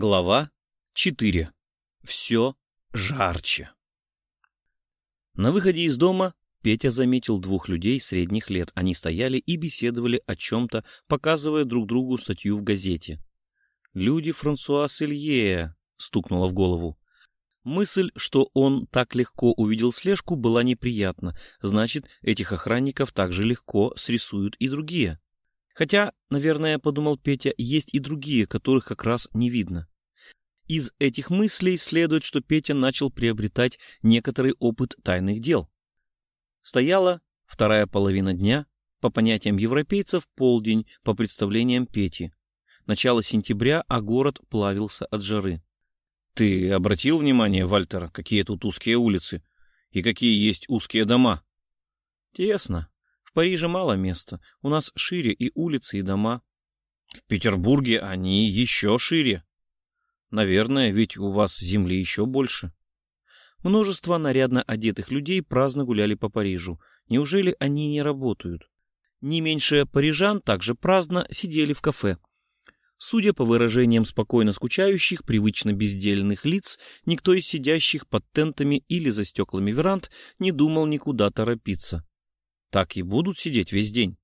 Глава 4. Все жарче. На выходе из дома Петя заметил двух людей средних лет. Они стояли и беседовали о чем-то, показывая друг другу статью в газете. «Люди Франсуа Селье», — стукнула в голову. Мысль, что он так легко увидел слежку, была неприятна. Значит, этих охранников так же легко срисуют и другие. Хотя, наверное, подумал Петя, есть и другие, которых как раз не видно. Из этих мыслей следует, что Петя начал приобретать некоторый опыт тайных дел. Стояла вторая половина дня, по понятиям европейцев, полдень, по представлениям Пети. Начало сентября, а город плавился от жары. Ты обратил внимание, Вальтер, какие тут узкие улицы и какие есть узкие дома? Тесно, Париже мало места. У нас шире и улицы, и дома. В Петербурге они еще шире. Наверное, ведь у вас земли еще больше. Множество нарядно одетых людей праздно гуляли по Парижу. Неужели они не работают? Не меньше парижан также праздно сидели в кафе. Судя по выражениям спокойно скучающих, привычно бездельных лиц, никто из сидящих под тентами или за стеклами веранд не думал никуда торопиться так и будут сидеть весь день.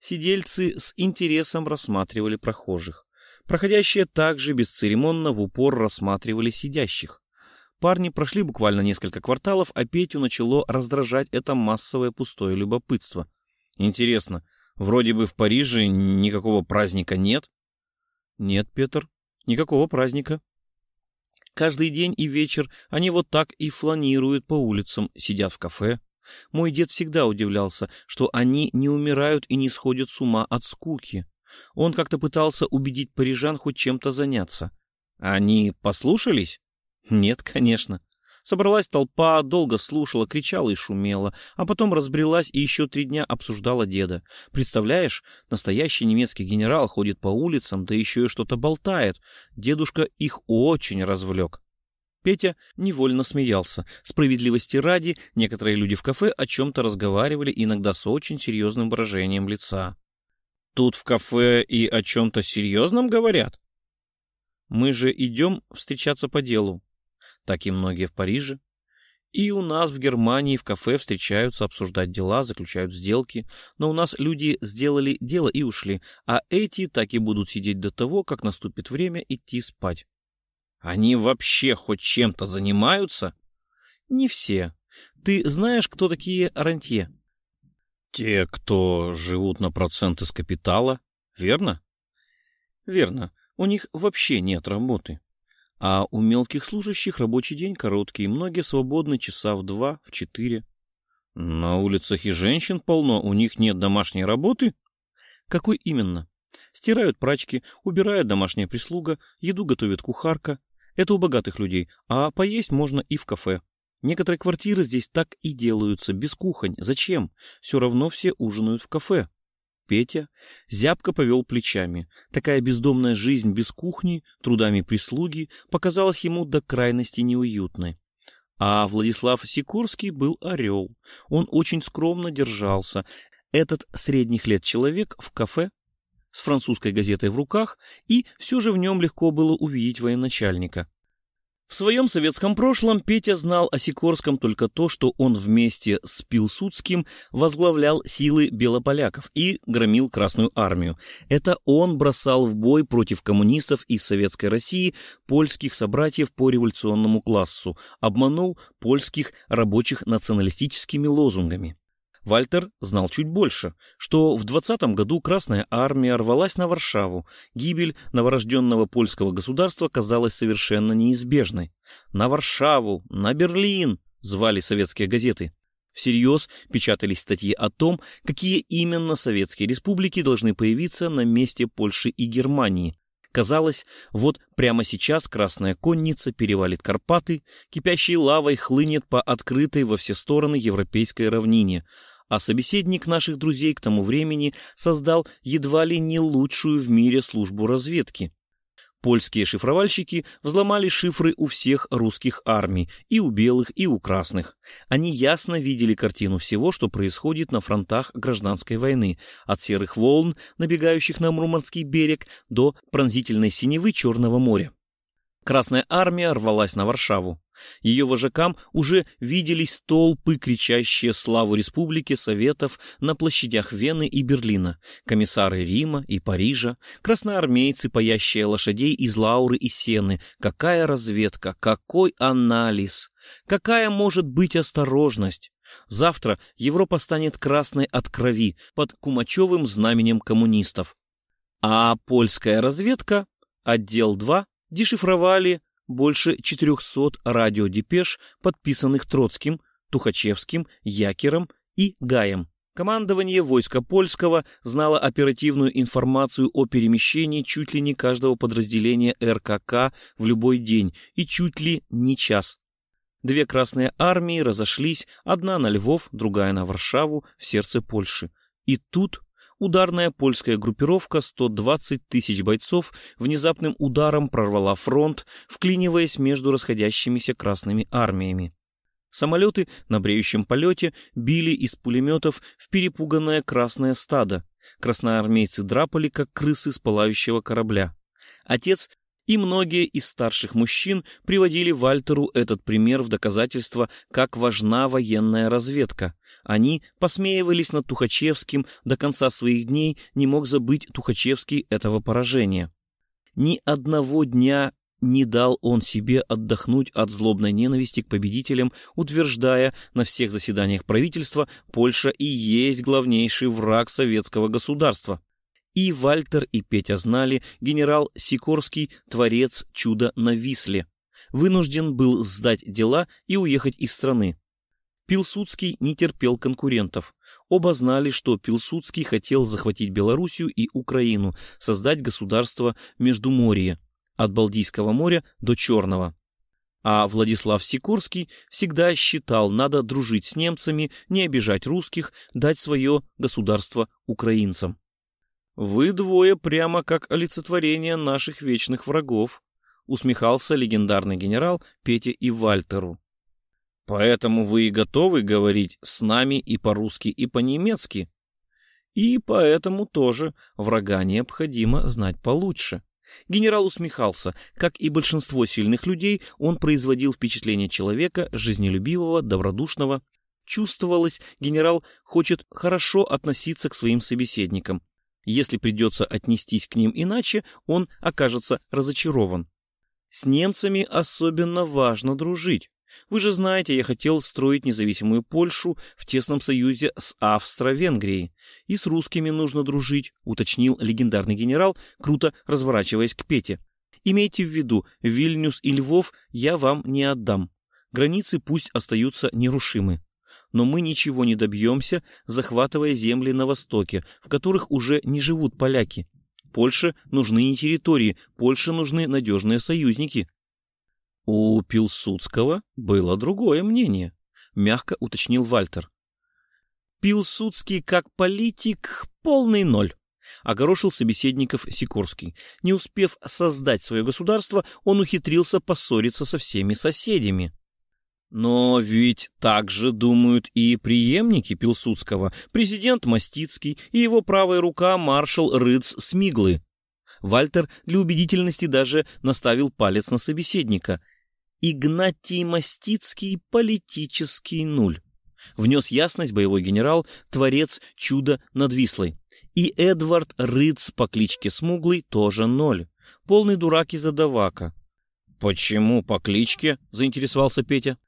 Сидельцы с интересом рассматривали прохожих. Проходящие также бесцеремонно в упор рассматривали сидящих. Парни прошли буквально несколько кварталов, а Петю начало раздражать это массовое пустое любопытство. Интересно, вроде бы в Париже никакого праздника нет? Нет, Петр, никакого праздника. Каждый день и вечер они вот так и фланируют по улицам, сидят в кафе, мой дед всегда удивлялся, что они не умирают и не сходят с ума от скуки. Он как-то пытался убедить парижан хоть чем-то заняться. Они послушались? Нет, конечно. Собралась толпа, долго слушала, кричала и шумела, а потом разбрелась и еще три дня обсуждала деда. Представляешь, настоящий немецкий генерал ходит по улицам, да еще и что-то болтает. Дедушка их очень развлек. Петя невольно смеялся. Справедливости ради, некоторые люди в кафе о чем-то разговаривали, иногда с очень серьезным выражением лица. «Тут в кафе и о чем-то серьезном говорят?» «Мы же идем встречаться по делу». Так и многие в Париже. И у нас в Германии в кафе встречаются, обсуждать дела, заключают сделки. Но у нас люди сделали дело и ушли, а эти так и будут сидеть до того, как наступит время идти спать. Они вообще хоть чем-то занимаются? Не все. Ты знаешь, кто такие рантье? Те, кто живут на проценты с капитала, верно? Верно. У них вообще нет работы. А у мелких служащих рабочий день короткий, многие свободны часа в два, в четыре. На улицах и женщин полно, у них нет домашней работы? Какой именно? Стирают прачки, убирает домашняя прислуга, еду готовит кухарка, это у богатых людей, а поесть можно и в кафе. Некоторые квартиры здесь так и делаются, без кухонь. Зачем? Все равно все ужинают в кафе. Петя зябко повел плечами. Такая бездомная жизнь без кухни, трудами прислуги, показалась ему до крайности неуютной. А Владислав Сикорский был орел. Он очень скромно держался. Этот средних лет человек в кафе с французской газетой в руках, и все же в нем легко было увидеть военачальника. В своем советском прошлом Петя знал о Сикорском только то, что он вместе с Пилсудским возглавлял силы белополяков и громил Красную армию. Это он бросал в бой против коммунистов из Советской России польских собратьев по революционному классу, обманул польских рабочих националистическими лозунгами. Вальтер знал чуть больше, что в 20 году Красная Армия рвалась на Варшаву, гибель новорожденного польского государства казалась совершенно неизбежной. На Варшаву, на Берлин звали советские газеты. Всерьез печатались статьи о том, какие именно советские республики должны появиться на месте Польши и Германии. Казалось, вот прямо сейчас Красная Конница перевалит Карпаты, кипящей лавой хлынет по открытой во все стороны европейской равнине, а собеседник наших друзей к тому времени создал едва ли не лучшую в мире службу разведки. Польские шифровальщики взломали шифры у всех русских армий, и у белых, и у красных. Они ясно видели картину всего, что происходит на фронтах гражданской войны, от серых волн, набегающих на Мурманский берег, до пронзительной синевы Черного моря. Красная армия рвалась на Варшаву. Ее вожакам уже виделись толпы, кричащие славу республики Советов на площадях Вены и Берлина, комиссары Рима и Парижа, красноармейцы, паящие лошадей из Лауры и Сены. Какая разведка, какой анализ, какая может быть осторожность? Завтра Европа станет красной от крови под кумачевым знаменем коммунистов. А польская разведка, отдел 2, дешифровали больше 400 радиодепеш, подписанных Троцким, Тухачевским, Якером и Гаем. Командование войска польского знало оперативную информацию о перемещении чуть ли не каждого подразделения РКК в любой день и чуть ли не час. Две красные армии разошлись, одна на Львов, другая на Варшаву, в сердце Польши. И тут ударная польская группировка 120 тысяч бойцов внезапным ударом прорвала фронт, вклиниваясь между расходящимися красными армиями. Самолеты на бреющем полете били из пулеметов в перепуганное красное стадо. Красноармейцы драпали, как крысы с пылающего корабля. Отец и многие из старших мужчин приводили Вальтеру этот пример в доказательство, как важна военная разведка. Они посмеивались над Тухачевским, до конца своих дней не мог забыть Тухачевский этого поражения. Ни одного дня не дал он себе отдохнуть от злобной ненависти к победителям, утверждая на всех заседаниях правительства, Польша и есть главнейший враг советского государства. И Вальтер, и Петя знали, генерал Сикорский — творец чуда на Висле. Вынужден был сдать дела и уехать из страны. Пилсудский не терпел конкурентов. Оба знали, что Пилсудский хотел захватить Белоруссию и Украину, создать государство Междуморье, от Балтийского моря до Черного. А Владислав Сикорский всегда считал, надо дружить с немцами, не обижать русских, дать свое государство украинцам. «Вы двое прямо как олицетворение наших вечных врагов», — усмехался легендарный генерал Петя и Вальтеру. «Поэтому вы и готовы говорить с нами и по-русски, и по-немецки?» «И поэтому тоже врага необходимо знать получше». Генерал усмехался. Как и большинство сильных людей, он производил впечатление человека, жизнелюбивого, добродушного. Чувствовалось, генерал хочет хорошо относиться к своим собеседникам, если придется отнестись к ним иначе, он окажется разочарован. С немцами особенно важно дружить. Вы же знаете, я хотел строить независимую Польшу в тесном союзе с Австро-Венгрией. И с русскими нужно дружить, уточнил легендарный генерал, круто разворачиваясь к Пете. Имейте в виду, Вильнюс и Львов я вам не отдам. Границы пусть остаются нерушимы но мы ничего не добьемся, захватывая земли на востоке, в которых уже не живут поляки. Польше нужны не территории, Польше нужны надежные союзники. У Пилсудского было другое мнение, мягко уточнил Вальтер. Пилсудский как политик полный ноль. Огорошил собеседников Сикорский. Не успев создать свое государство, он ухитрился поссориться со всеми соседями. Но ведь так же думают и преемники Пилсудского, президент Мастицкий и его правая рука маршал Рыц Смиглы. Вальтер для убедительности даже наставил палец на собеседника. Игнатий Мастицкий — политический нуль. Внес ясность боевой генерал, творец чуда над Вислой. И Эдвард Рыц по кличке Смуглый тоже ноль. Полный дурак и задавака. «Почему по кличке?» — заинтересовался Петя.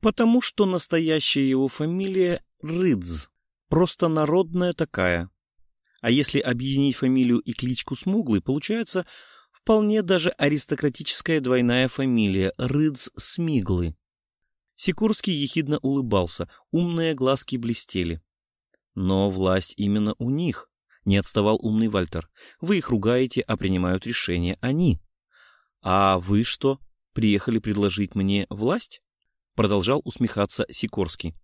Потому что настоящая его фамилия Рыдз, просто народная такая. А если объединить фамилию и кличку Смуглый, получается вполне даже аристократическая двойная фамилия Рыдз Смиглы. Сикурский ехидно улыбался, умные глазки блестели. Но власть именно у них, не отставал умный Вальтер. Вы их ругаете, а принимают решения они. А вы что, приехали предложить мне власть? Продолжал усмехаться Сикорский.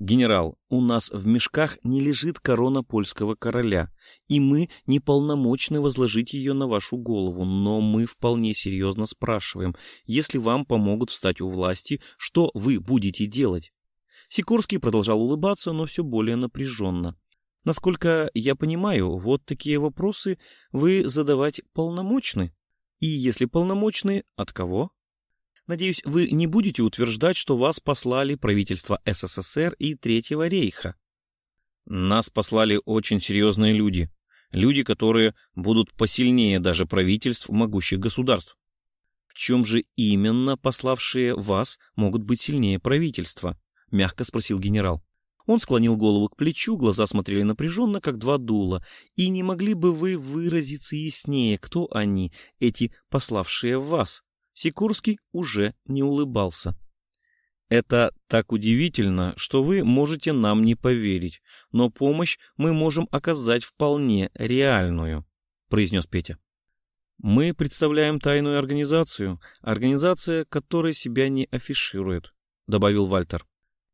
«Генерал, у нас в мешках не лежит корона польского короля, и мы не полномочны возложить ее на вашу голову, но мы вполне серьезно спрашиваем, если вам помогут встать у власти, что вы будете делать?» Сикорский продолжал улыбаться, но все более напряженно. «Насколько я понимаю, вот такие вопросы вы задавать полномочны? И если полномочны, от кого?» Надеюсь, вы не будете утверждать, что вас послали правительства СССР и Третьего рейха. Нас послали очень серьезные люди. Люди, которые будут посильнее даже правительств могущих государств. В чем же именно пославшие вас могут быть сильнее правительства? Мягко спросил генерал. Он склонил голову к плечу, глаза смотрели напряженно, как два дула. И не могли бы вы выразиться яснее, кто они, эти пославшие вас? Сикурский уже не улыбался. Это так удивительно, что вы можете нам не поверить, но помощь мы можем оказать вполне реальную, произнес Петя. Мы представляем тайную организацию, организация, которая себя не афиширует, добавил Вальтер.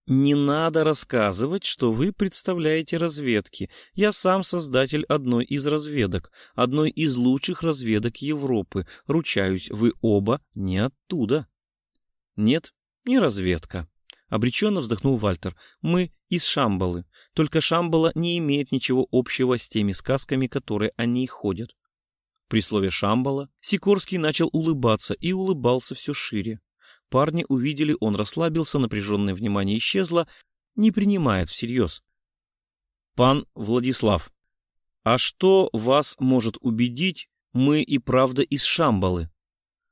Не надо рассказывать, что вы представляете разведки. Я сам создатель одной из разведок, одной из лучших разведок Европы. Ручаюсь, вы оба не оттуда. Нет, не разведка. Обреченно вздохнул Вальтер. Мы из Шамбалы. Только Шамбала не имеет ничего общего с теми сказками, которые о ней ходят. При слове «Шамбала» Сикорский начал улыбаться и улыбался все шире. Парни увидели, он расслабился, напряженное внимание исчезло, не принимает всерьез. «Пан Владислав, а что вас может убедить, мы и правда из Шамбалы?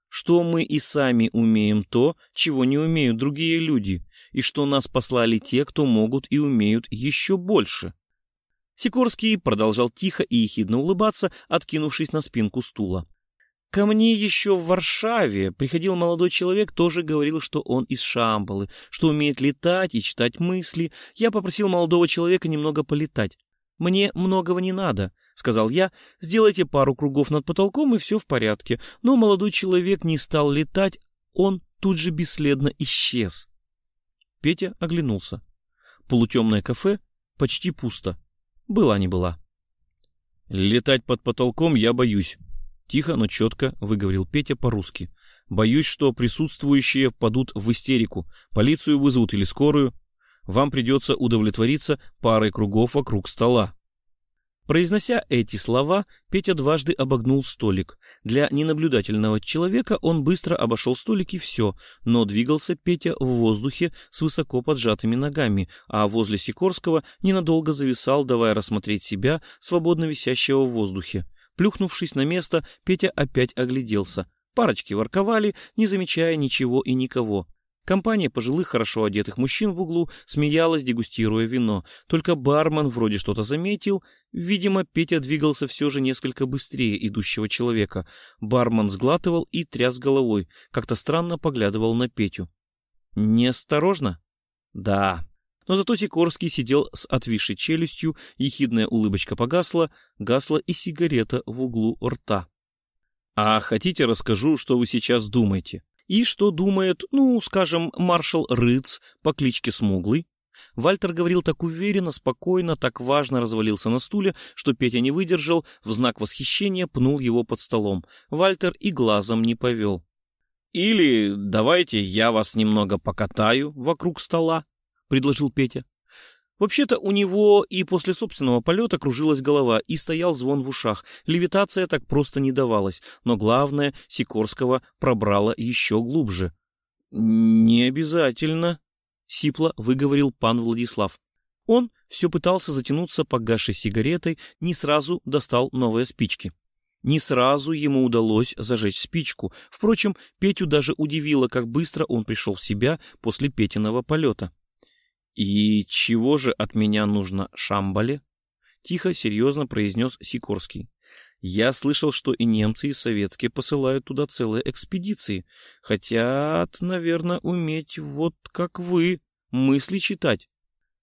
Что мы и сами умеем то, чего не умеют другие люди, и что нас послали те, кто могут и умеют еще больше?» Сикорский продолжал тихо и ехидно улыбаться, откинувшись на спинку стула. Ко мне еще в Варшаве приходил молодой человек, тоже говорил, что он из Шамбалы, что умеет летать и читать мысли. Я попросил молодого человека немного полетать. «Мне многого не надо», — сказал я, — «сделайте пару кругов над потолком, и все в порядке». Но молодой человек не стал летать, он тут же бесследно исчез. Петя оглянулся. Полутемное кафе почти пусто. Была не была. «Летать под потолком я боюсь», Тихо, но четко выговорил Петя по-русски. Боюсь, что присутствующие падут в истерику. Полицию вызовут или скорую. Вам придется удовлетвориться парой кругов вокруг стола. Произнося эти слова, Петя дважды обогнул столик. Для ненаблюдательного человека он быстро обошел столик и все, но двигался Петя в воздухе с высоко поджатыми ногами, а возле Сикорского ненадолго зависал, давая рассмотреть себя, свободно висящего в воздухе. Плюхнувшись на место, Петя опять огляделся. Парочки ворковали, не замечая ничего и никого. Компания пожилых, хорошо одетых мужчин в углу смеялась, дегустируя вино. Только бармен вроде что-то заметил. Видимо, Петя двигался все же несколько быстрее идущего человека. Бармен сглатывал и тряс головой, как-то странно поглядывал на Петю. «Неосторожно?» «Да, но зато Сикорский сидел с отвисшей челюстью, ехидная улыбочка погасла, гасла и сигарета в углу рта. «А хотите, расскажу, что вы сейчас думаете?» И что думает, ну, скажем, маршал Рыц по кличке Смуглый? Вальтер говорил так уверенно, спокойно, так важно развалился на стуле, что Петя не выдержал, в знак восхищения пнул его под столом. Вальтер и глазом не повел. «Или давайте я вас немного покатаю вокруг стола», предложил Петя. Вообще-то у него и после собственного полета кружилась голова и стоял звон в ушах. Левитация так просто не давалась, но главное, Сикорского пробрало еще глубже. «Не обязательно», — сипло выговорил пан Владислав. Он все пытался затянуться погасшей сигаретой, не сразу достал новые спички. Не сразу ему удалось зажечь спичку. Впрочем, Петю даже удивило, как быстро он пришел в себя после Петиного полета. «И чего же от меня нужно Шамбале?» — тихо, серьезно произнес Сикорский. «Я слышал, что и немцы, и советские посылают туда целые экспедиции. Хотят, наверное, уметь вот как вы мысли читать».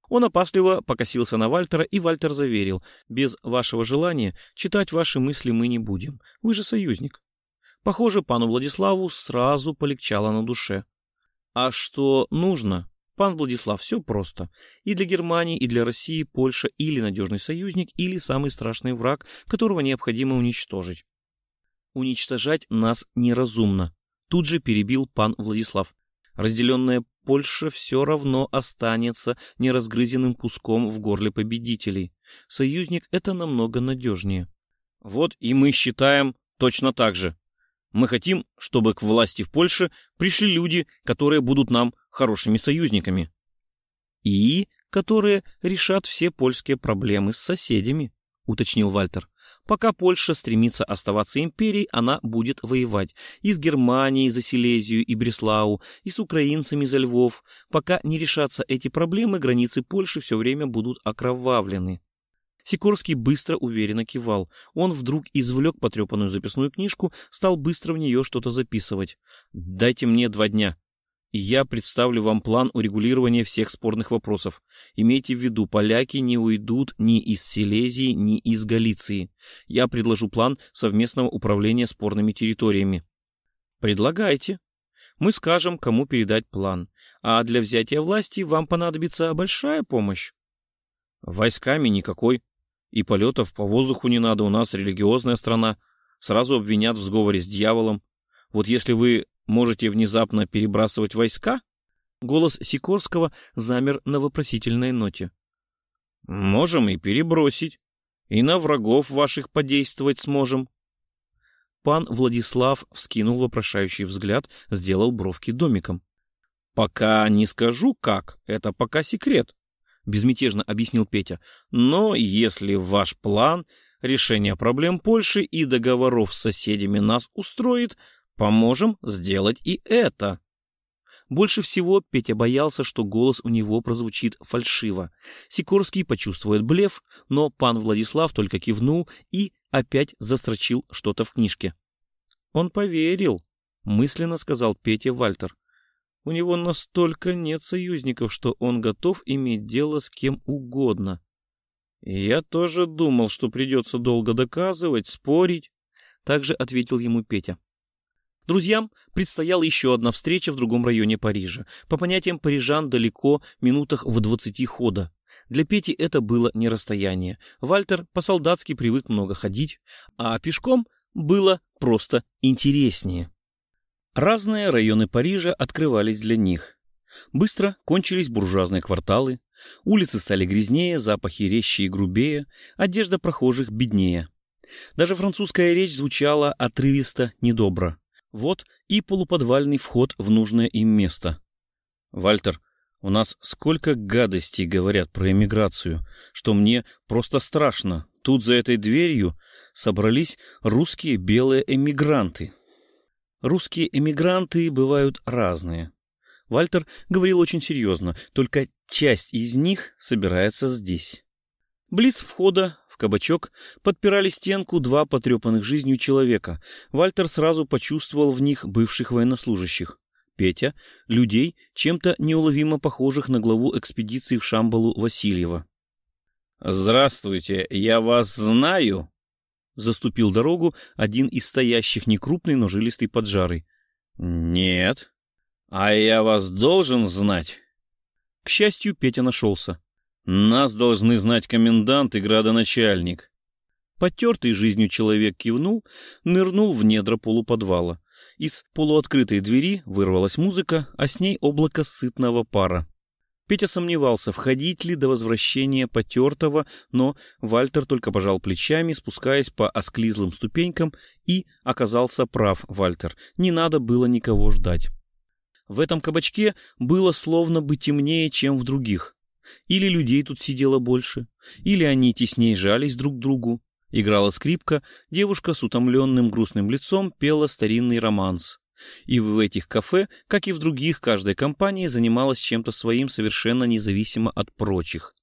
Он опасливо покосился на Вальтера, и Вальтер заверил, «Без вашего желания читать ваши мысли мы не будем. Вы же союзник». Похоже, пану Владиславу сразу полегчало на душе. «А что нужно?» Пан Владислав, все просто. И для Германии, и для России Польша или надежный союзник, или самый страшный враг, которого необходимо уничтожить. Уничтожать нас неразумно. Тут же перебил пан Владислав. Разделенная Польша все равно останется неразгрызенным куском в горле победителей. Союзник — это намного надежнее. Вот и мы считаем точно так же. Мы хотим, чтобы к власти в Польше пришли люди, которые будут нам хорошими союзниками. И которые решат все польские проблемы с соседями, уточнил Вальтер. Пока Польша стремится оставаться империей, она будет воевать и с Германией за Силезию и Бреслау, и с украинцами за Львов. Пока не решатся эти проблемы, границы Польши все время будут окровавлены. Сикорский быстро, уверенно кивал. Он вдруг извлек потрепанную записную книжку, стал быстро в нее что-то записывать. «Дайте мне два дня я представлю вам план урегулирования всех спорных вопросов. Имейте в виду, поляки не уйдут ни из Силезии, ни из Галиции. Я предложу план совместного управления спорными территориями. Предлагайте. Мы скажем, кому передать план. А для взятия власти вам понадобится большая помощь. Войсками никакой. И полетов по воздуху не надо, у нас религиозная страна. Сразу обвинят в сговоре с дьяволом. Вот если вы можете внезапно перебрасывать войска?» Голос Сикорского замер на вопросительной ноте. «Можем и перебросить. И на врагов ваших подействовать сможем». Пан Владислав вскинул вопрошающий взгляд, сделал бровки домиком. «Пока не скажу как, это пока секрет», — безмятежно объяснил Петя. «Но если ваш план решения проблем Польши и договоров с соседями нас устроит, Поможем сделать и это. Больше всего Петя боялся, что голос у него прозвучит фальшиво. Сикорский почувствует блеф, но пан Владислав только кивнул и опять застрочил что-то в книжке. «Он поверил», — мысленно сказал Петя Вальтер. «У него настолько нет союзников, что он готов иметь дело с кем угодно». «Я тоже думал, что придется долго доказывать, спорить», — также ответил ему Петя. Друзьям предстояла еще одна встреча в другом районе Парижа. По понятиям парижан далеко, минутах в двадцати хода. Для Пети это было не расстояние. Вальтер по-солдатски привык много ходить, а пешком было просто интереснее. Разные районы Парижа открывались для них. Быстро кончились буржуазные кварталы, улицы стали грязнее, запахи резче и грубее, одежда прохожих беднее. Даже французская речь звучала отрывисто недобро. Вот и полуподвальный вход в нужное им место. Вальтер, у нас сколько гадостей говорят про эмиграцию, что мне просто страшно. Тут за этой дверью собрались русские белые эмигранты. Русские эмигранты бывают разные. Вальтер говорил очень серьезно, только часть из них собирается здесь. Близ входа кабачок подпирали стенку два потрепанных жизнью человека. Вальтер сразу почувствовал в них бывших военнослужащих. Петя — людей, чем-то неуловимо похожих на главу экспедиции в Шамбалу Васильева. «Здравствуйте, я вас знаю!» Заступил дорогу один из стоящих некрупный, но жилистый поджарый. «Нет. А я вас должен знать?» К счастью, Петя нашелся. Нас должны знать комендант и градоначальник. Потертый жизнью человек кивнул, нырнул в недра полуподвала. Из полуоткрытой двери вырвалась музыка, а с ней облако сытного пара. Петя сомневался, входить ли до возвращения потертого, но Вальтер только пожал плечами, спускаясь по осклизлым ступенькам, и оказался прав Вальтер. Не надо было никого ждать. В этом кабачке было словно бы темнее, чем в других. Или людей тут сидело больше, или они теснее жались друг к другу. Играла скрипка, девушка с утомленным грустным лицом пела старинный романс. И в этих кафе, как и в других, каждая компания занималась чем-то своим совершенно независимо от прочих.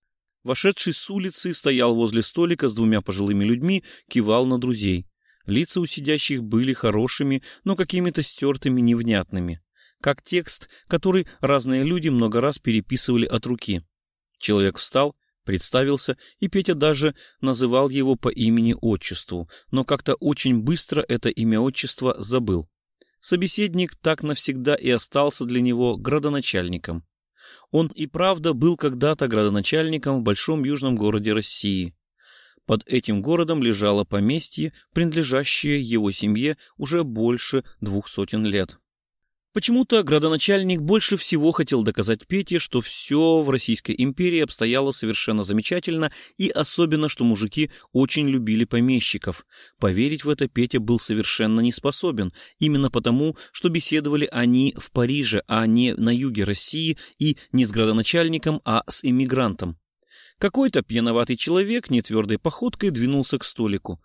Вошедший с улицы стоял возле столика с двумя пожилыми людьми, кивал на друзей. Лица у сидящих были хорошими, но какими-то стертыми невнятными. Как текст, который разные люди много раз переписывали от руки. Человек встал, представился, и Петя даже называл его по имени-отчеству, но как-то очень быстро это имя-отчество забыл. Собеседник так навсегда и остался для него градоначальником. Он и правда был когда-то градоначальником в большом южном городе России. Под этим городом лежало поместье, принадлежащее его семье уже больше двух сотен лет. Почему-то градоначальник больше всего хотел доказать Пете, что все в Российской империи обстояло совершенно замечательно, и особенно, что мужики очень любили помещиков. Поверить в это Петя был совершенно не способен, именно потому, что беседовали они в Париже, а не на юге России и не с градоначальником, а с иммигрантом. Какой-то пьяноватый человек нетвердой походкой двинулся к столику.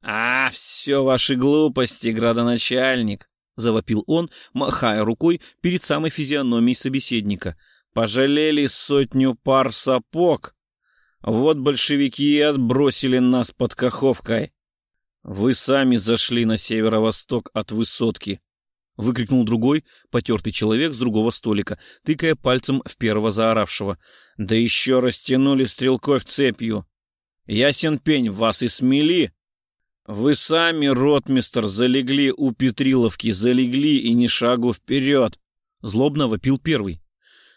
«А, все ваши глупости, градоначальник!» — завопил он, махая рукой перед самой физиономией собеседника. «Пожалели сотню пар сапог! Вот большевики и отбросили нас под Каховкой! Вы сами зашли на северо-восток от высотки!» — выкрикнул другой, потертый человек с другого столика, тыкая пальцем в первого заоравшего. «Да еще растянули стрелков цепью! Ясен пень, вас и смели!» Вы сами, ротмистер, залегли у Петриловки, залегли и ни шагу вперед. Злобно вопил первый.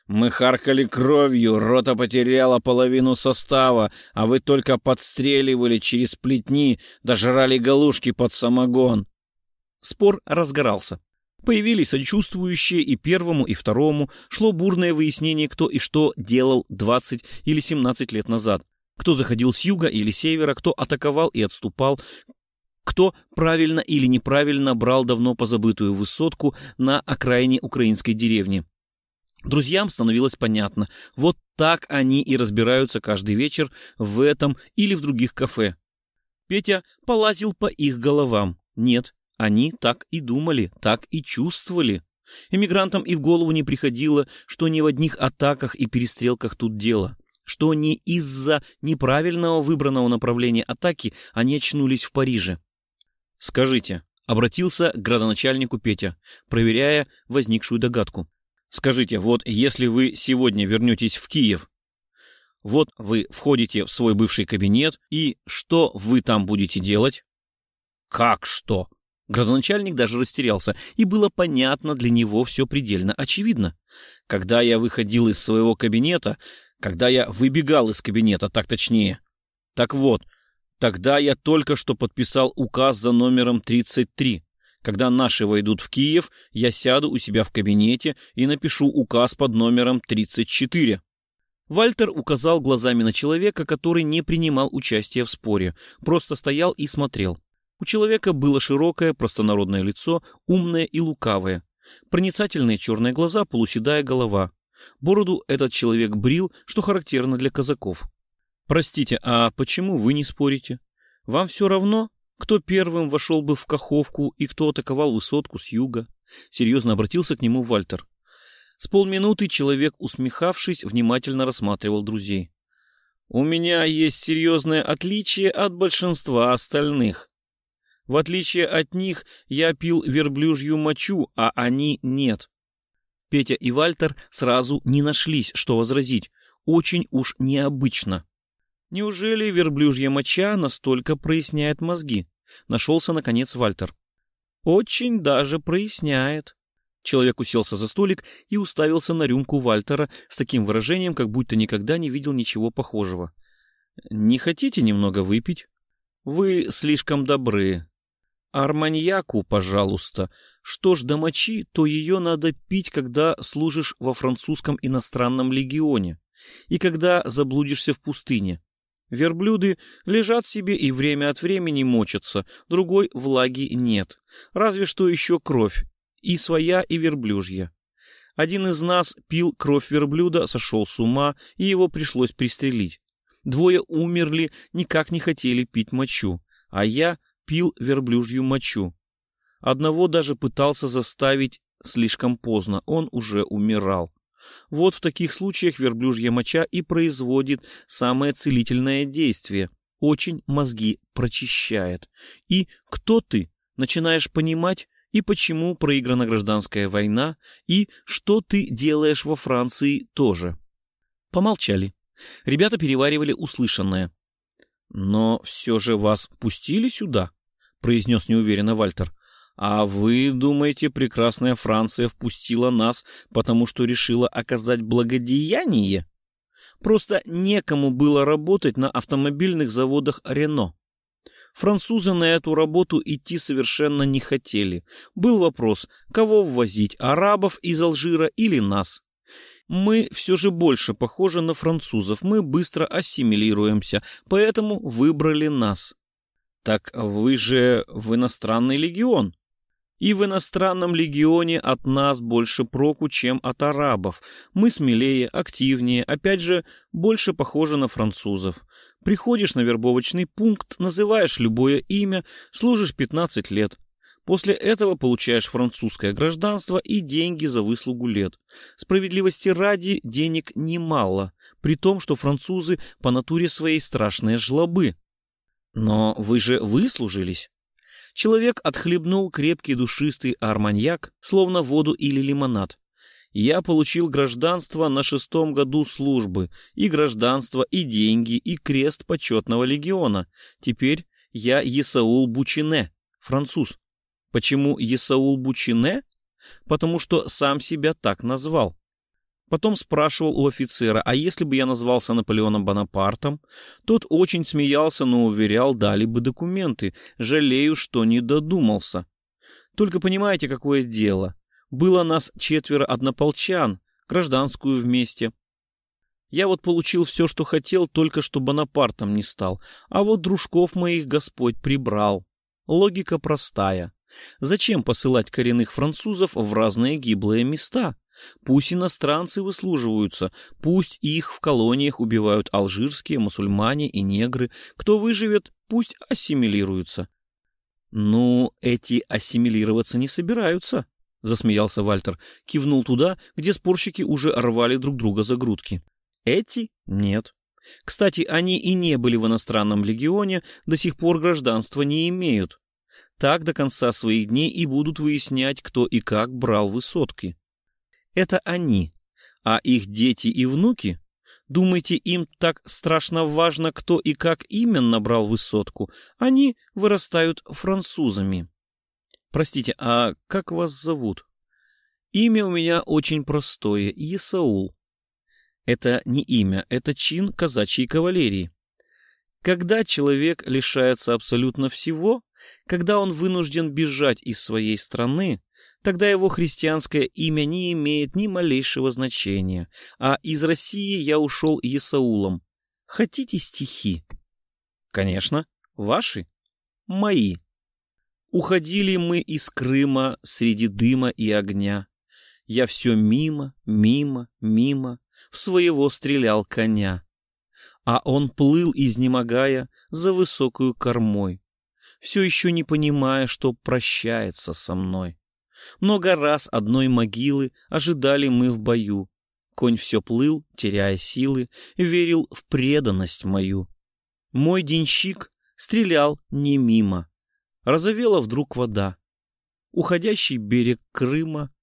Мы харкали кровью, рота потеряла половину состава, а вы только подстреливали через плетни, дожрали галушки под самогон. Спор разгорался. Появились сочувствующие, и первому, и второму шло бурное выяснение, кто и что делал 20 или 17 лет назад. Кто заходил с юга или севера, кто атаковал и отступал, кто правильно или неправильно брал давно позабытую высотку на окраине украинской деревни. Друзьям становилось понятно, вот так они и разбираются каждый вечер в этом или в других кафе. Петя полазил по их головам. Нет, они так и думали, так и чувствовали. Эмигрантам и в голову не приходило, что не в одних атаках и перестрелках тут дело, что не из-за неправильного выбранного направления атаки они очнулись в Париже. «Скажите», — обратился к градоначальнику Петя, проверяя возникшую догадку. «Скажите, вот если вы сегодня вернетесь в Киев, вот вы входите в свой бывший кабинет, и что вы там будете делать?» «Как что?» Градоначальник даже растерялся, и было понятно для него все предельно очевидно. Когда я выходил из своего кабинета, когда я выбегал из кабинета, так точнее. Так вот, Тогда я только что подписал указ за номером 33. Когда наши войдут в Киев, я сяду у себя в кабинете и напишу указ под номером 34. Вальтер указал глазами на человека, который не принимал участия в споре, просто стоял и смотрел. У человека было широкое, простонародное лицо, умное и лукавое. Проницательные черные глаза, полуседая голова. Бороду этот человек брил, что характерно для казаков. Простите, а почему вы не спорите? Вам все равно, кто первым вошел бы в Каховку и кто атаковал высотку с юга? Серьезно обратился к нему Вальтер. С полминуты человек, усмехавшись, внимательно рассматривал друзей. «У меня есть серьезное отличие от большинства остальных. В отличие от них, я пил верблюжью мочу, а они нет». Петя и Вальтер сразу не нашлись, что возразить. Очень уж необычно. Неужели верблюжья моча настолько проясняет мозги? Нашелся, наконец, Вальтер. Очень даже проясняет. Человек уселся за столик и уставился на рюмку Вальтера с таким выражением, как будто никогда не видел ничего похожего. «Не хотите немного выпить?» «Вы слишком добры. Арманьяку, пожалуйста. Что ж до мочи, то ее надо пить, когда служишь во французском иностранном легионе и когда заблудишься в пустыне. Верблюды лежат себе и время от времени мочатся, другой влаги нет. Разве что еще кровь, и своя, и верблюжья. Один из нас пил кровь верблюда, сошел с ума, и его пришлось пристрелить. Двое умерли, никак не хотели пить мочу, а я пил верблюжью мочу. Одного даже пытался заставить слишком поздно, он уже умирал. Вот в таких случаях верблюжья моча и производит самое целительное действие. Очень мозги прочищает. И кто ты? Начинаешь понимать, и почему проиграна гражданская война, и что ты делаешь во Франции тоже. Помолчали. Ребята переваривали услышанное. «Но все же вас пустили сюда?» — произнес неуверенно Вальтер. А вы думаете, прекрасная Франция впустила нас, потому что решила оказать благодеяние? Просто некому было работать на автомобильных заводах Рено. Французы на эту работу идти совершенно не хотели. Был вопрос, кого ввозить, арабов из Алжира или нас. Мы все же больше похожи на французов, мы быстро ассимилируемся, поэтому выбрали нас. Так вы же в иностранный легион. И в иностранном легионе от нас больше проку, чем от арабов. Мы смелее, активнее, опять же, больше похожи на французов. Приходишь на вербовочный пункт, называешь любое имя, служишь 15 лет. После этого получаешь французское гражданство и деньги за выслугу лет. Справедливости ради денег немало, при том, что французы по натуре своей страшные жлобы. Но вы же выслужились. Человек отхлебнул крепкий душистый арманьяк, словно воду или лимонад. Я получил гражданство на шестом году службы, и гражданство, и деньги, и крест почетного легиона. Теперь я Есаул Бучине, француз. Почему Есаул Бучине? Потому что сам себя так назвал. Потом спрашивал у офицера, а если бы я назвался Наполеоном Бонапартом? Тот очень смеялся, но уверял, дали бы документы. Жалею, что не додумался. Только понимаете, какое дело. Было нас четверо однополчан, гражданскую вместе. Я вот получил все, что хотел, только что Бонапартом не стал. А вот дружков моих Господь прибрал. Логика простая. Зачем посылать коренных французов в разные гиблые места? Пусть иностранцы выслуживаются, пусть их в колониях убивают алжирские, мусульмане и негры. Кто выживет, пусть ассимилируются. Ну, эти ассимилироваться не собираются, засмеялся Вальтер, кивнул туда, где спорщики уже рвали друг друга за грудки. Эти нет. Кстати, они и не были в иностранном легионе, до сих пор гражданства не имеют. Так до конца своих дней и будут выяснять, кто и как брал высотки. Это они. А их дети и внуки? Думаете, им так страшно важно, кто и как именно брал высотку? Они вырастают французами. Простите, а как вас зовут? Имя у меня очень простое — Исаул. Это не имя, это чин казачьей кавалерии. Когда человек лишается абсолютно всего, когда он вынужден бежать из своей страны, тогда его христианское имя не имеет ни малейшего значения, а из России я ушел Есаулом. Хотите стихи? Конечно. Ваши? Мои. Уходили мы из Крыма среди дыма и огня. Я все мимо, мимо, мимо в своего стрелял коня. А он плыл, изнемогая, за высокую кормой, все еще не понимая, что прощается со мной. Много раз одной могилы ожидали мы в бою. Конь все плыл, теряя силы, верил в преданность мою. Мой денщик стрелял не мимо. Разовела вдруг вода. Уходящий берег Крыма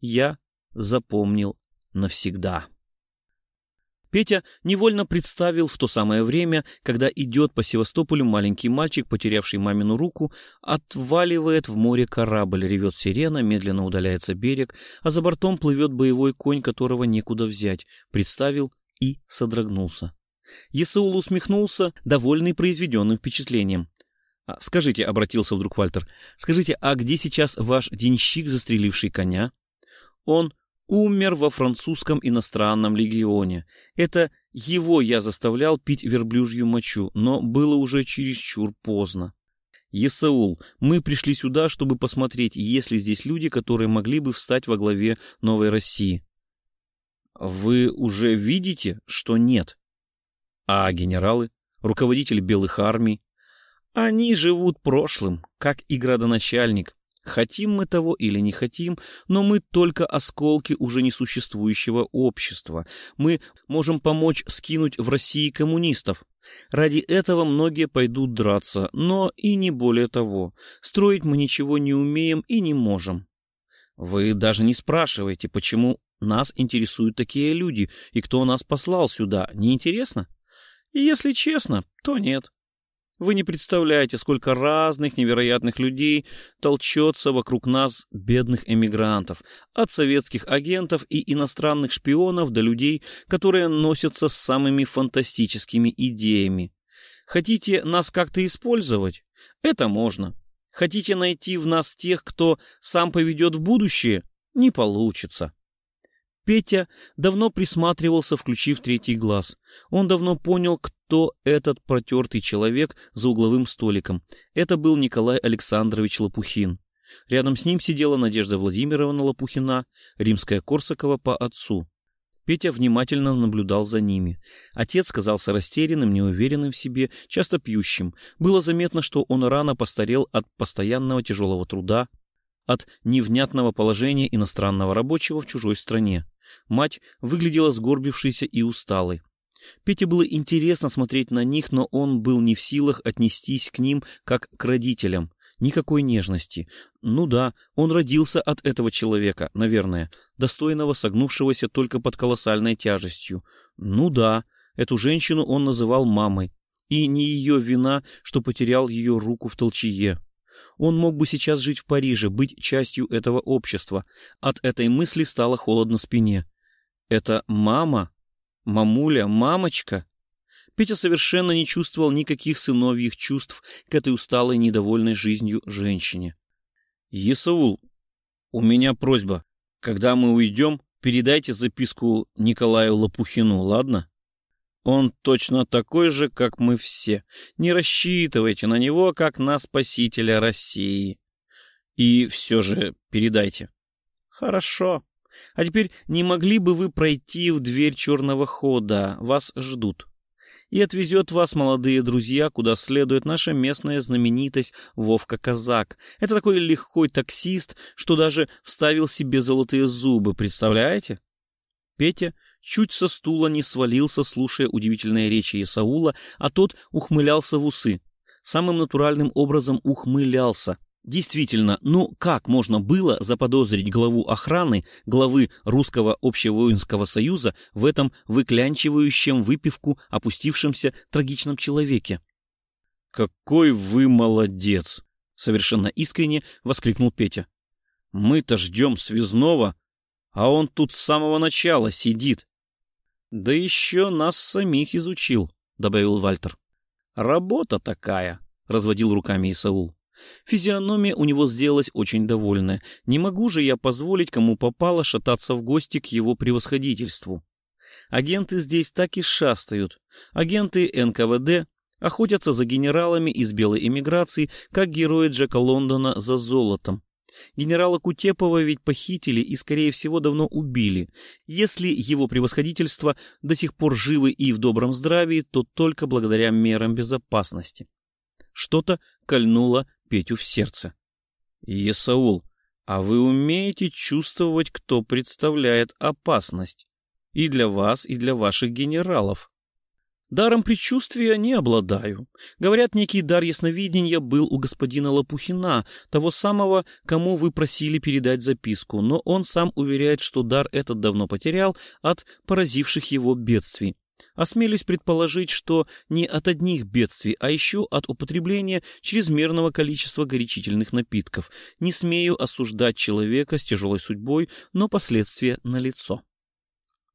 я запомнил навсегда. Петя невольно представил в то самое время, когда идет по Севастополю маленький мальчик, потерявший мамину руку, отваливает в море корабль, ревет сирена, медленно удаляется берег, а за бортом плывет боевой конь, которого некуда взять. Представил и содрогнулся. Есаул усмехнулся, довольный произведенным впечатлением. «А, «Скажите», — обратился вдруг Вальтер, — «скажите, а где сейчас ваш денщик, застреливший коня?» «Он умер во французском иностранном легионе. Это его я заставлял пить верблюжью мочу, но было уже чересчур поздно. Есаул, мы пришли сюда, чтобы посмотреть, есть ли здесь люди, которые могли бы встать во главе новой России. Вы уже видите, что нет. А генералы, руководители белых армий, они живут прошлым, как и градоначальник. Хотим мы того или не хотим, но мы только осколки уже несуществующего общества. Мы можем помочь скинуть в России коммунистов. Ради этого многие пойдут драться, но и не более того. Строить мы ничего не умеем и не можем. Вы даже не спрашиваете, почему нас интересуют такие люди и кто нас послал сюда. Не интересно? Если честно, то нет. Вы не представляете, сколько разных невероятных людей толчется вокруг нас, бедных эмигрантов, от советских агентов и иностранных шпионов до людей, которые носятся с самыми фантастическими идеями. Хотите нас как-то использовать? Это можно. Хотите найти в нас тех, кто сам поведет в будущее? Не получится. Петя давно присматривался, включив третий глаз. Он давно понял, кто этот протертый человек за угловым столиком. Это был Николай Александрович Лопухин. Рядом с ним сидела Надежда Владимировна Лопухина, римская Корсакова по отцу. Петя внимательно наблюдал за ними. Отец казался растерянным, неуверенным в себе, часто пьющим. Было заметно, что он рано постарел от постоянного тяжелого труда, от невнятного положения иностранного рабочего в чужой стране. Мать выглядела сгорбившейся и усталой. Пете было интересно смотреть на них, но он был не в силах отнестись к ним как к родителям. Никакой нежности. Ну да, он родился от этого человека, наверное, достойного согнувшегося только под колоссальной тяжестью. Ну да, эту женщину он называл мамой. И не ее вина, что потерял ее руку в толчье. Он мог бы сейчас жить в Париже, быть частью этого общества. От этой мысли стало холодно спине. Это мама? Мамуля? Мамочка? Петя совершенно не чувствовал никаких сыновьих чувств к этой усталой, недовольной жизнью женщине. «Есаул, у меня просьба. Когда мы уйдем, передайте записку Николаю Лопухину, ладно? Он точно такой же, как мы все. Не рассчитывайте на него, как на спасителя России. И все же передайте». «Хорошо», а теперь не могли бы вы пройти в дверь черного хода? Вас ждут. И отвезет вас, молодые друзья, куда следует наша местная знаменитость Вовка Казак. Это такой легкой таксист, что даже вставил себе золотые зубы, представляете? Петя чуть со стула не свалился, слушая удивительные речи Исаула, а тот ухмылялся в усы. Самым натуральным образом ухмылялся. Действительно, ну как можно было заподозрить главу охраны, главы Русского общевоинского союза в этом выклянчивающем выпивку опустившемся трагичном человеке? «Какой вы молодец!» — совершенно искренне воскликнул Петя. «Мы-то ждем связного, а он тут с самого начала сидит». «Да еще нас самих изучил», — добавил Вальтер. «Работа такая», — разводил руками Исаул. Физиономия у него сделалась очень довольная. Не могу же я позволить кому попало шататься в гости к его превосходительству. Агенты здесь так и шастают. Агенты НКВД охотятся за генералами из белой эмиграции, как герои Джека Лондона за золотом. Генерала Кутепова ведь похитили и, скорее всего, давно убили. Если его превосходительство до сих пор живы и в добром здравии, то только благодаря мерам безопасности. Что-то кольнуло Петю в сердце. «Есаул, а вы умеете чувствовать, кто представляет опасность? И для вас, и для ваших генералов?» Даром предчувствия не обладаю. Говорят, некий дар ясновидения был у господина Лопухина, того самого, кому вы просили передать записку, но он сам уверяет, что дар этот давно потерял от поразивших его бедствий. Осмелюсь предположить, что не от одних бедствий, а еще от употребления чрезмерного количества горячительных напитков. Не смею осуждать человека с тяжелой судьбой, но последствия налицо.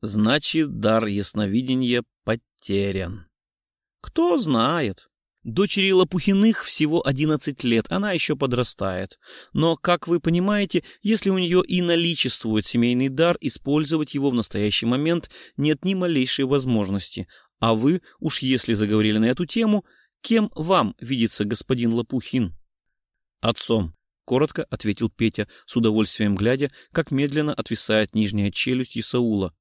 Значит, дар ясновидения потерян. Кто знает. Дочери Лопухиных всего 11 лет, она еще подрастает. Но, как вы понимаете, если у нее и наличествует семейный дар, использовать его в настоящий момент нет ни малейшей возможности. А вы, уж если заговорили на эту тему, кем вам видится господин Лопухин? Отцом, коротко ответил Петя, с удовольствием глядя, как медленно отвисает нижняя челюсть Исаула.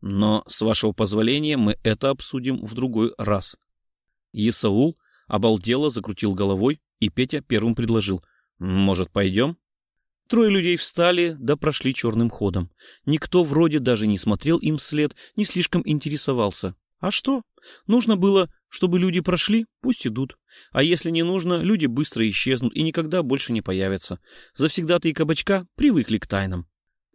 Но, с вашего позволения, мы это обсудим в другой раз. Исаул обалдело закрутил головой, и Петя первым предложил. «Может, пойдем?» Трое людей встали, да прошли черным ходом. Никто вроде даже не смотрел им вслед, не слишком интересовался. А что? Нужно было, чтобы люди прошли, пусть идут. А если не нужно, люди быстро исчезнут и никогда больше не появятся. Завсегда-то и кабачка привыкли к тайнам.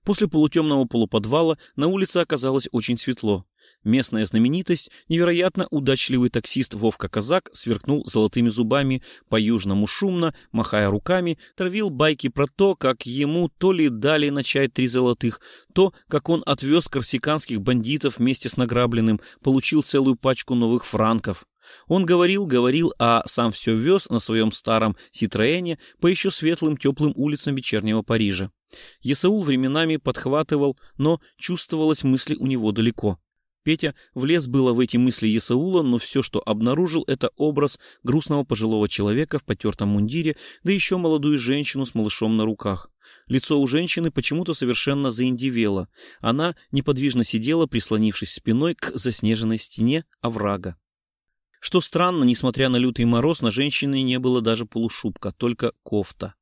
После полутемного полуподвала на улице оказалось очень светло. Местная знаменитость, невероятно удачливый таксист Вовка Казак сверкнул золотыми зубами, по-южному шумно, махая руками, травил байки про то, как ему то ли дали на чай три золотых, то, как он отвез корсиканских бандитов вместе с награбленным, получил целую пачку новых франков. Он говорил, говорил, а сам все вез на своем старом Ситроэне по еще светлым теплым улицам вечернего Парижа. Есаул временами подхватывал, но чувствовалось мысли у него далеко. Петя влез было в эти мысли Есаула, но все, что обнаружил, это образ грустного пожилого человека в потертом мундире, да еще молодую женщину с малышом на руках. Лицо у женщины почему-то совершенно заиндивело. Она неподвижно сидела, прислонившись спиной к заснеженной стене оврага. Что странно, несмотря на лютый мороз, на женщине не было даже полушубка, только кофта.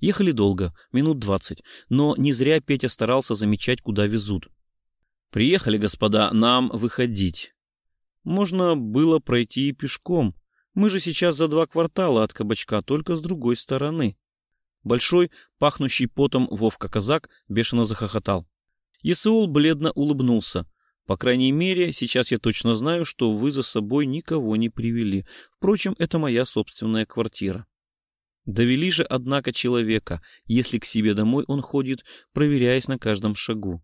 Ехали долго, минут двадцать, но не зря Петя старался замечать, куда везут. «Приехали, господа, нам выходить. Можно было пройти и пешком. Мы же сейчас за два квартала от кабачка, только с другой стороны». Большой, пахнущий потом Вовка-казак бешено захохотал. Есаул бледно улыбнулся. «По крайней мере, сейчас я точно знаю, что вы за собой никого не привели. Впрочем, это моя собственная квартира». Довели же, однако, человека, если к себе домой он ходит, проверяясь на каждом шагу.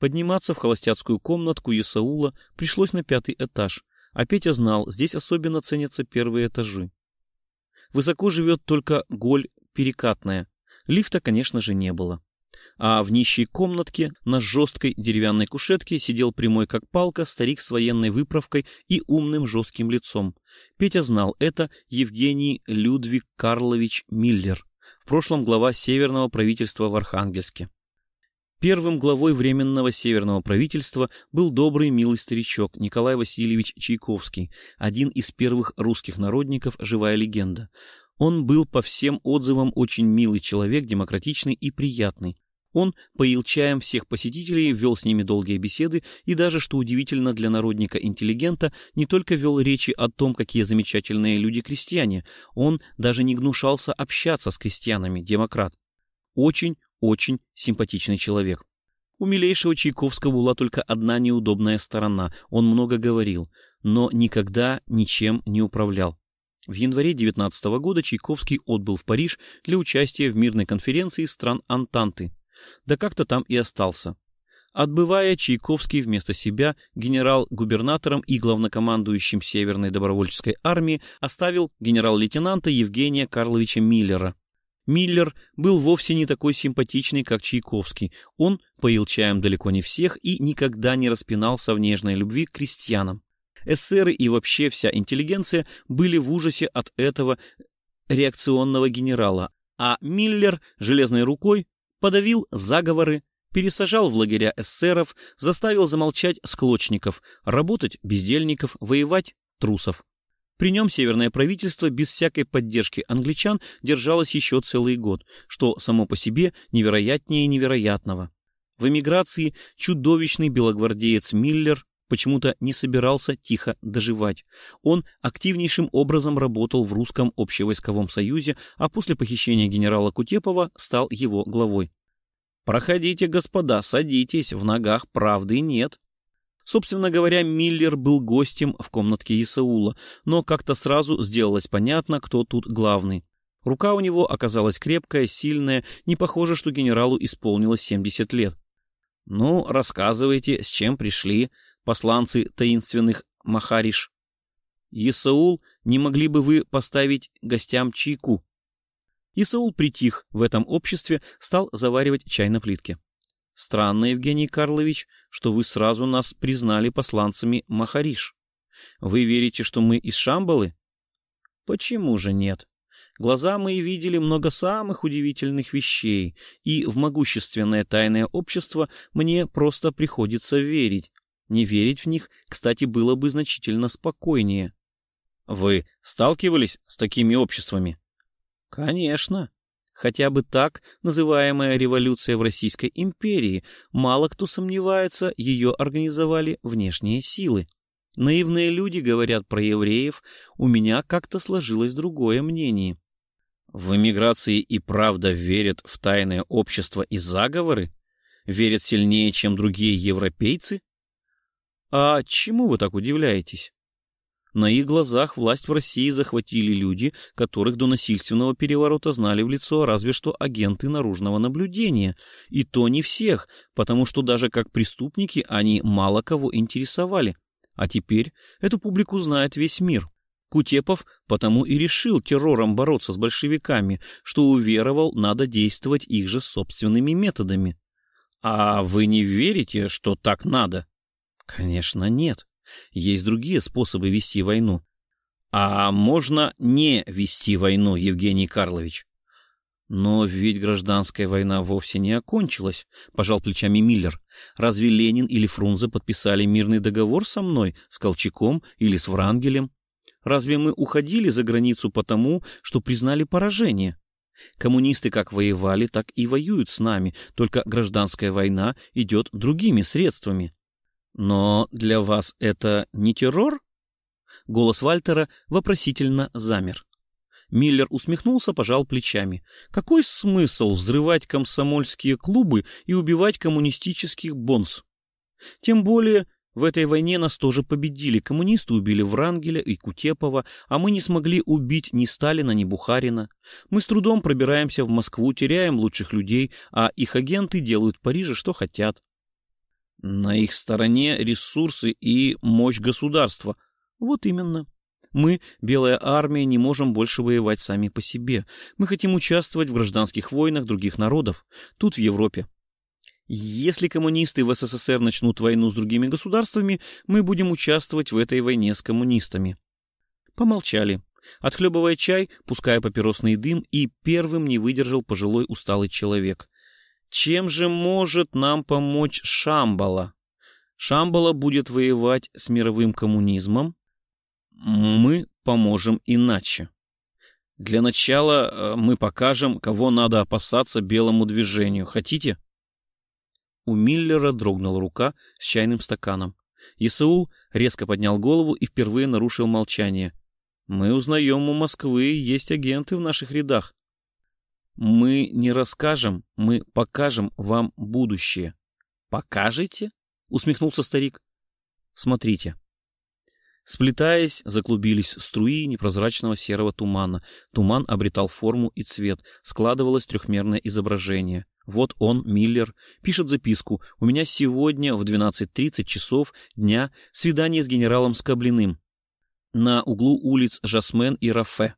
Подниматься в холостяцкую комнатку Исаула пришлось на пятый этаж, а Петя знал, здесь особенно ценятся первые этажи. Высоко живет только голь перекатная. Лифта, конечно же, не было. А в нищей комнатке на жесткой деревянной кушетке сидел прямой как палка старик с военной выправкой и умным жестким лицом. Петя знал, это Евгений Людвиг Карлович Миллер, в прошлом глава Северного правительства в Архангельске. Первым главой Временного Северного правительства был добрый милый старичок Николай Васильевич Чайковский, один из первых русских народников, живая легенда. Он был по всем отзывам очень милый человек, демократичный и приятный. Он поил чаем всех посетителей, вел с ними долгие беседы и даже, что удивительно для народника-интеллигента, не только вел речи о том, какие замечательные люди-крестьяне, он даже не гнушался общаться с крестьянами, демократ. Очень очень симпатичный человек. У милейшего Чайковского была только одна неудобная сторона. Он много говорил, но никогда ничем не управлял. В январе 19 года Чайковский отбыл в Париж для участия в мирной конференции стран Антанты. Да как-то там и остался. Отбывая, Чайковский вместо себя генерал-губернатором и главнокомандующим Северной добровольческой армии оставил генерал-лейтенанта Евгения Карловича Миллера, Миллер был вовсе не такой симпатичный, как Чайковский. Он поил чаем далеко не всех и никогда не распинался в нежной любви к крестьянам. Эсеры и вообще вся интеллигенция были в ужасе от этого реакционного генерала, а Миллер железной рукой подавил заговоры, пересажал в лагеря эсеров, заставил замолчать склочников, работать бездельников, воевать трусов. При нем северное правительство без всякой поддержки англичан держалось еще целый год, что само по себе невероятнее невероятного. В эмиграции чудовищный белогвардеец Миллер почему-то не собирался тихо доживать. Он активнейшим образом работал в русском общевойсковом союзе, а после похищения генерала Кутепова стал его главой. «Проходите, господа, садитесь, в ногах правды нет», Собственно говоря, Миллер был гостем в комнатке Исаула, но как-то сразу сделалось понятно, кто тут главный. Рука у него оказалась крепкая, сильная, не похоже, что генералу исполнилось 70 лет. «Ну, рассказывайте, с чем пришли посланцы таинственных Махариш?» «Исаул, не могли бы вы поставить гостям чайку?» Исаул притих в этом обществе, стал заваривать чай на плитке. Странно, Евгений Карлович, что вы сразу нас признали посланцами Махариш. Вы верите, что мы из Шамбалы? Почему же нет? Глаза мои видели много самых удивительных вещей, и в могущественное тайное общество мне просто приходится верить. Не верить в них, кстати, было бы значительно спокойнее. Вы сталкивались с такими обществами? Конечно. Хотя бы так называемая революция в Российской империи, мало кто сомневается, ее организовали внешние силы. Наивные люди говорят про евреев, у меня как-то сложилось другое мнение. В эмиграции и правда верят в тайное общество и заговоры? Верят сильнее, чем другие европейцы? А чему вы так удивляетесь? На их глазах власть в России захватили люди, которых до насильственного переворота знали в лицо разве что агенты наружного наблюдения. И то не всех, потому что даже как преступники они мало кого интересовали. А теперь эту публику знает весь мир. Кутепов потому и решил террором бороться с большевиками, что уверовал, надо действовать их же собственными методами. А вы не верите, что так надо? Конечно, нет. Есть другие способы вести войну. А можно не вести войну, Евгений Карлович. Но ведь гражданская война вовсе не окончилась, пожал плечами Миллер. Разве Ленин или Фрунзе подписали мирный договор со мной, с Колчаком или с Врангелем? Разве мы уходили за границу потому, что признали поражение? Коммунисты как воевали, так и воюют с нами, только гражданская война идет другими средствами. Но для вас это не террор? Голос Вальтера вопросительно замер. Миллер усмехнулся, пожал плечами. Какой смысл взрывать комсомольские клубы и убивать коммунистических бонс? Тем более в этой войне нас тоже победили. Коммунисты убили Врангеля и Кутепова, а мы не смогли убить ни Сталина, ни Бухарина. Мы с трудом пробираемся в Москву, теряем лучших людей, а их агенты делают в Париже, что хотят. На их стороне ресурсы и мощь государства. Вот именно. Мы, Белая армия, не можем больше воевать сами по себе. Мы хотим участвовать в гражданских войнах других народов. Тут, в Европе. Если коммунисты в СССР начнут войну с другими государствами, мы будем участвовать в этой войне с коммунистами. Помолчали. Отхлебывая чай, пуская папиросный дым, и первым не выдержал пожилой усталый человек. Чем же может нам помочь Шамбала? Шамбала будет воевать с мировым коммунизмом. Мы поможем иначе. Для начала э, мы покажем, кого надо опасаться белому движению. Хотите? У Миллера дрогнула рука с чайным стаканом. Исаул резко поднял голову и впервые нарушил молчание. Мы узнаем у Москвы, есть агенты в наших рядах. Мы не расскажем, мы покажем вам будущее. Покажете? Усмехнулся старик. Смотрите. Сплетаясь, заклубились струи непрозрачного серого тумана. Туман обретал форму и цвет. Складывалось трехмерное изображение. Вот он, Миллер, пишет записку. «У меня сегодня в 12.30 часов дня свидание с генералом Скоблиным на углу улиц Жасмен и Рафе.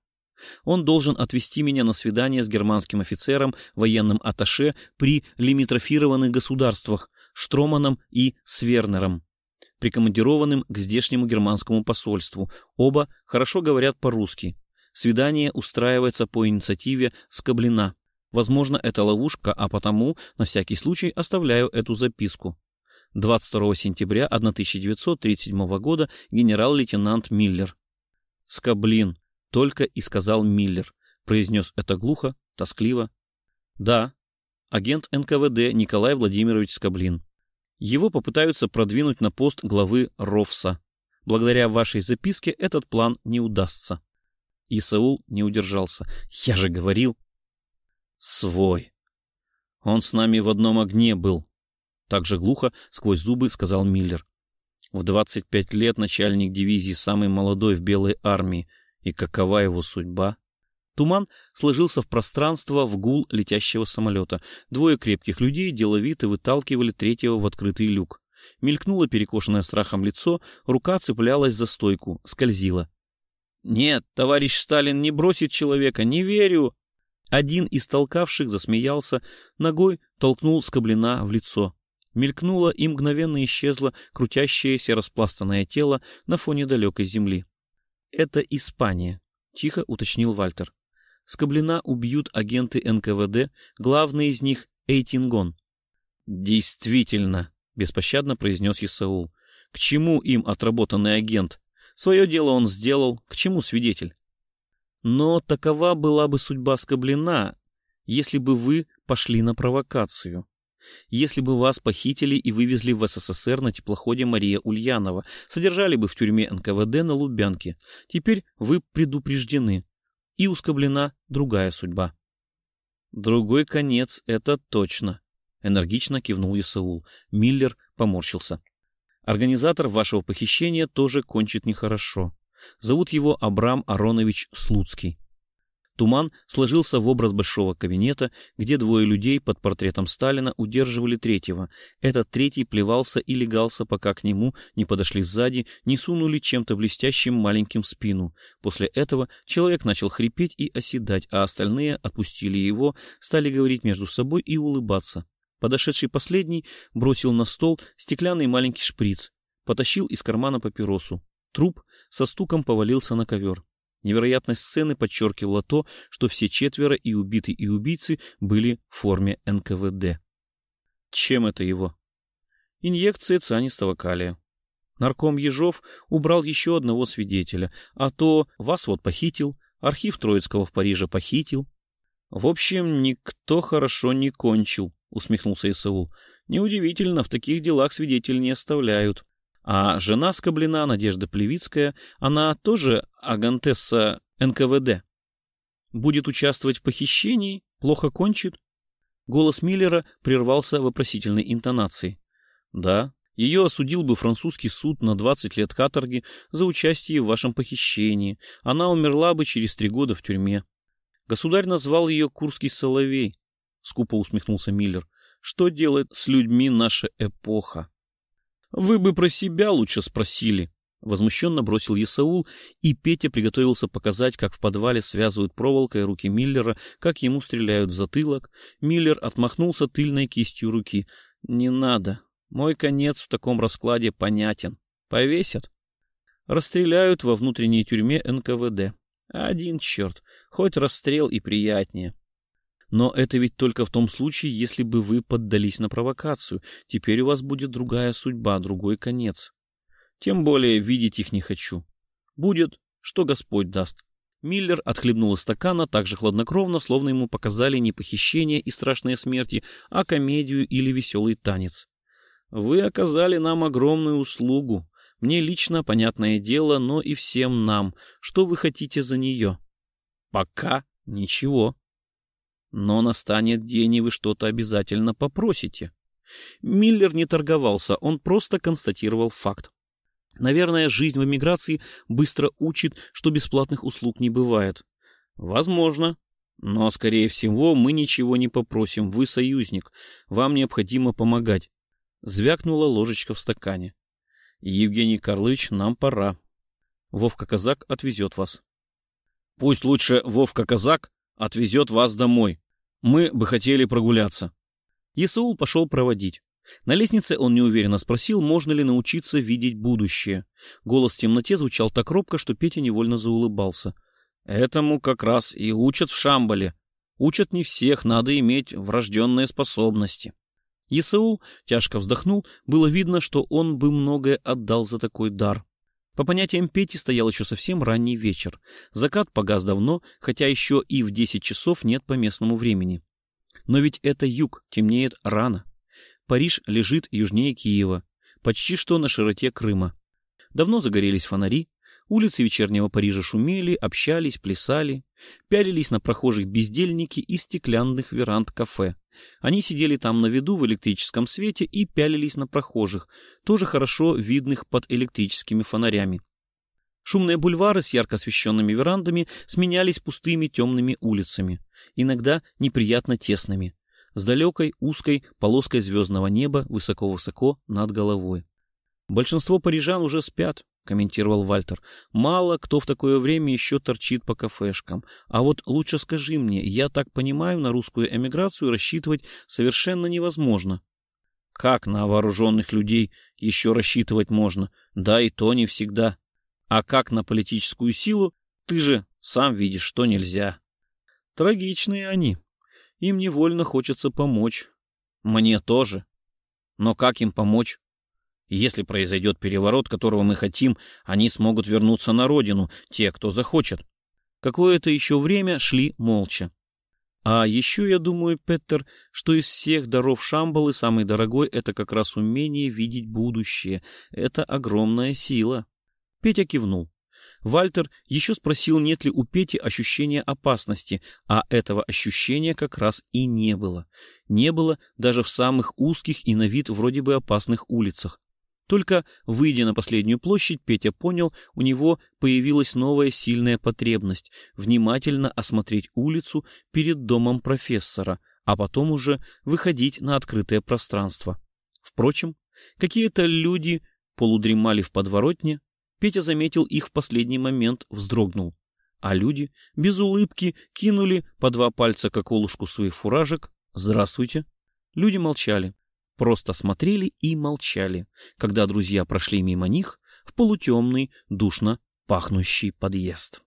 Он должен отвезти меня на свидание с германским офицером, военным атташе при лимитрофированных государствах Штроманом и Свернером, прикомандированным к здешнему германскому посольству. Оба хорошо говорят по-русски. Свидание устраивается по инициативе Скоблина. Возможно, это ловушка, а потому, на всякий случай, оставляю эту записку. 22 сентября 1937 года генерал-лейтенант Миллер. Скоблин, только и сказал Миллер. Произнес это глухо, тоскливо. Да, агент НКВД Николай Владимирович Скоблин. Его попытаются продвинуть на пост главы РОВСа. Благодаря вашей записке этот план не удастся. Исаул не удержался. Я же говорил. Свой. Он с нами в одном огне был. Так же глухо, сквозь зубы, сказал Миллер. В 25 лет начальник дивизии самый молодой в Белой армии — и какова его судьба? Туман сложился в пространство в гул летящего самолета. Двое крепких людей деловито выталкивали третьего в открытый люк. Мелькнуло перекошенное страхом лицо, рука цеплялась за стойку, скользила. «Нет, товарищ Сталин не бросит человека, не верю!» Один из толкавших засмеялся, ногой толкнул Скоблина в лицо. Мелькнуло и мгновенно исчезло крутящееся распластанное тело на фоне далекой земли. «Это Испания», — тихо уточнил Вальтер. «Скоблина убьют агенты НКВД, главный из них — Эйтингон». «Действительно», — беспощадно произнес Исаул. «К чему им отработанный агент? Свое дело он сделал, к чему свидетель?» «Но такова была бы судьба Скоблина, если бы вы пошли на провокацию если бы вас похитили и вывезли в СССР на теплоходе Мария Ульянова, содержали бы в тюрьме НКВД на Лубянке. Теперь вы предупреждены. И ускоблена другая судьба. Другой конец — это точно. Энергично кивнул Исаул. Миллер поморщился. Организатор вашего похищения тоже кончит нехорошо. Зовут его Абрам Аронович Слуцкий. Туман сложился в образ большого кабинета, где двое людей под портретом Сталина удерживали третьего. Этот третий плевался и легался, пока к нему не подошли сзади, не сунули чем-то блестящим маленьким в спину. После этого человек начал хрипеть и оседать, а остальные отпустили его, стали говорить между собой и улыбаться. Подошедший последний бросил на стол стеклянный маленький шприц, потащил из кармана папиросу. Труп со стуком повалился на ковер. Невероятность сцены подчеркивала то, что все четверо, и убитый, и убийцы, были в форме НКВД. Чем это его? Инъекция цианистого калия. Нарком Ежов убрал еще одного свидетеля, а то вас вот похитил, архив Троицкого в Париже похитил. В общем, никто хорошо не кончил, усмехнулся Исаул. Неудивительно, в таких делах свидетелей не оставляют. А жена Скоблина, Надежда Плевицкая, она тоже агентесса НКВД. Будет участвовать в похищении, плохо кончит. Голос Миллера прервался вопросительной интонацией. Да, ее осудил бы французский суд на 20 лет каторги за участие в вашем похищении. Она умерла бы через три года в тюрьме. Государь назвал ее Курский соловей, — скупо усмехнулся Миллер. Что делает с людьми наша эпоха? Вы бы про себя лучше спросили. Возмущенно бросил Есаул, и Петя приготовился показать, как в подвале связывают проволокой руки Миллера, как ему стреляют в затылок. Миллер отмахнулся тыльной кистью руки. «Не надо. Мой конец в таком раскладе понятен. Повесят. Расстреляют во внутренней тюрьме НКВД. Один черт. Хоть расстрел и приятнее. Но это ведь только в том случае, если бы вы поддались на провокацию. Теперь у вас будет другая судьба, другой конец. Тем более видеть их не хочу. Будет, что Господь даст. Миллер отхлебнул из стакана так же хладнокровно, словно ему показали не похищение и страшные смерти, а комедию или веселый танец. Вы оказали нам огромную услугу. Мне лично, понятное дело, но и всем нам. Что вы хотите за нее? Пока ничего. Но настанет день, и вы что-то обязательно попросите. Миллер не торговался, он просто констатировал факт. Наверное, жизнь в эмиграции быстро учит, что бесплатных услуг не бывает. Возможно. Но, скорее всего, мы ничего не попросим. Вы союзник. Вам необходимо помогать. Звякнула ложечка в стакане. Евгений Карлович, нам пора. Вовка Казак отвезет вас. Пусть лучше Вовка Казак отвезет вас домой. Мы бы хотели прогуляться. Исаул пошел проводить. На лестнице он неуверенно спросил, можно ли научиться видеть будущее. Голос в темноте звучал так робко, что Петя невольно заулыбался. Этому как раз и учат в Шамбале. Учат не всех, надо иметь врожденные способности. Исаул тяжко вздохнул, было видно, что он бы многое отдал за такой дар. По понятиям Пети стоял еще совсем ранний вечер. Закат погас давно, хотя еще и в десять часов нет по местному времени. Но ведь это юг, темнеет рано. Париж лежит южнее Киева, почти что на широте Крыма. Давно загорелись фонари, улицы вечернего Парижа шумели, общались, плясали, пялились на прохожих бездельники из стеклянных веранд кафе. Они сидели там на виду в электрическом свете и пялились на прохожих, тоже хорошо видных под электрическими фонарями. Шумные бульвары с ярко освещенными верандами сменялись пустыми темными улицами, иногда неприятно тесными, с далекой узкой полоской звездного неба высоко-высоко над головой. Большинство парижан уже спят, — комментировал Вальтер. «Мало кто в такое время еще торчит по кафешкам. А вот лучше скажи мне, я так понимаю, на русскую эмиграцию рассчитывать совершенно невозможно». «Как на вооруженных людей еще рассчитывать можно? Да и то не всегда. А как на политическую силу? Ты же сам видишь, что нельзя». «Трагичные они. Им невольно хочется помочь». «Мне тоже. Но как им помочь?» Если произойдет переворот, которого мы хотим, они смогут вернуться на родину, те, кто захочет. Какое-то еще время шли молча. А еще я думаю, Петер, что из всех даров Шамбалы самый дорогой — это как раз умение видеть будущее. Это огромная сила. Петя кивнул. Вальтер еще спросил, нет ли у Пети ощущения опасности, а этого ощущения как раз и не было. Не было даже в самых узких и на вид вроде бы опасных улицах. Только выйдя на последнюю площадь, Петя понял, у него появилась новая сильная потребность внимательно осмотреть улицу перед домом профессора, а потом уже выходить на открытое пространство. Впрочем, какие-то люди полудремали в подворотне, Петя заметил их в последний момент, вздрогнул. А люди без улыбки кинули по два пальца к околушку своих фуражек «Здравствуйте». Люди молчали, просто смотрели и молчали, когда друзья прошли мимо них в полутемный, душно пахнущий подъезд.